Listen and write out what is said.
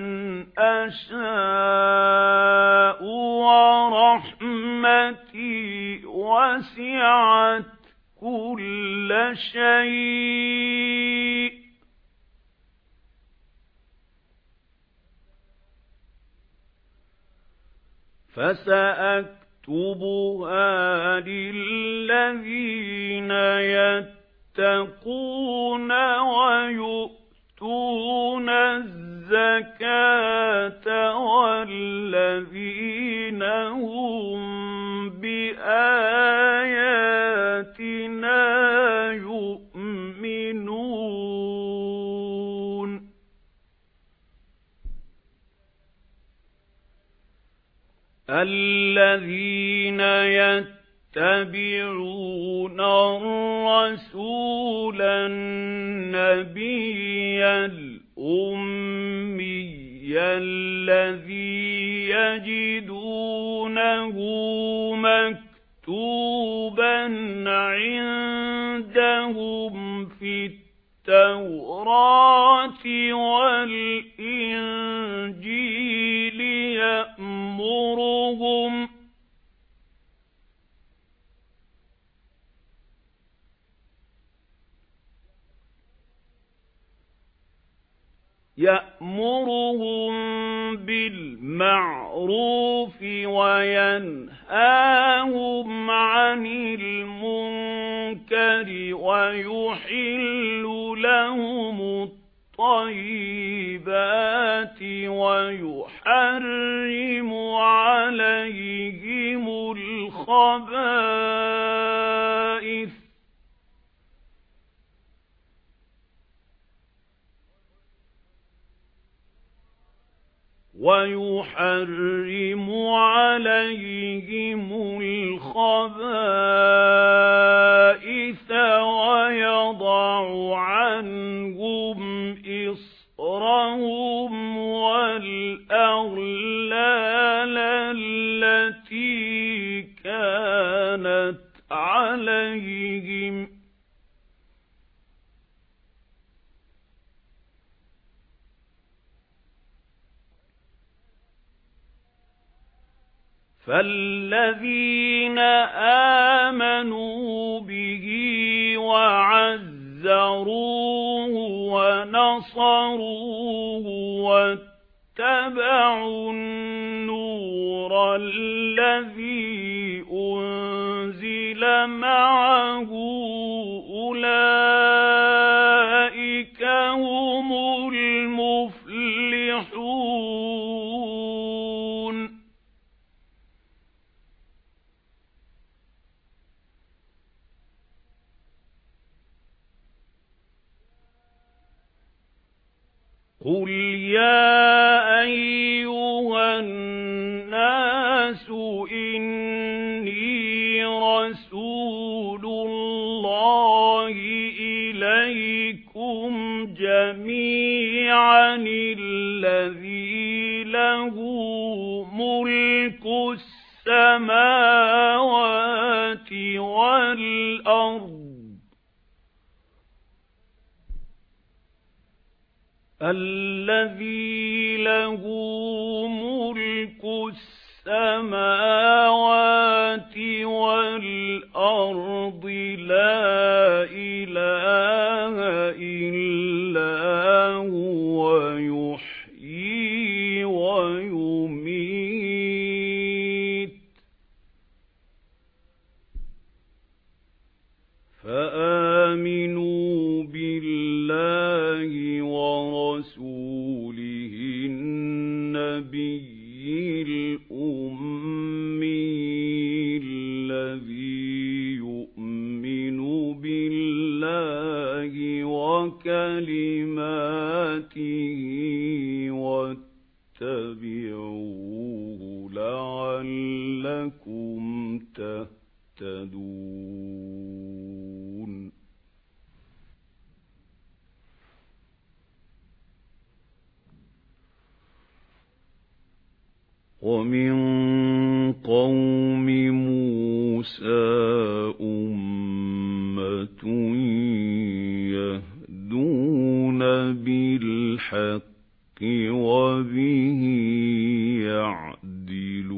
من أشاء ورحمتي وسعت كل شيء. فسأكتبها للذين يتقون ويؤتون الزكاة والذين هم بآياتنا يؤمنون الذين يتبعون الرسول النبي الأمي الذي يجدونه مكتوبا عندهم في التوراة يأمرهم بالمعروف وينهاهم عن المنكر ويحل لهم الطيبات ويحرم وَيُحَرِّمُ عَلَيْهِمُ الْخَبَائِثَ. فَالَّذِينَ آمَنُوا بِهِ وَعَزَّرُوهُ وَنَصَرُوهُ وَاتَّبَعُوا النُّورَ الَّذِي أُنزِلَ مَعَهُ أُولَئِكَ هُمُ الْمُفْلِحُونَ قُلْ يَا أَيُّهَا النَّاسُ إِنِّي رَسُولُ اللَّهِ إِلَيْكُمْ جَمِيعًا الَّذِي لَهُ مُلْكُ السَّمَاوَاتِ الَّذِي لَهُ مُلْكُ السَّمَاوَاتِ وَالْأَرْضِ لَا النبي الأمي الذي يؤمن بالله وكلماته واتبعوه لعلكم تهتدون. ومن قوم موسى أمة يهدون بالحق وبه يعدلون.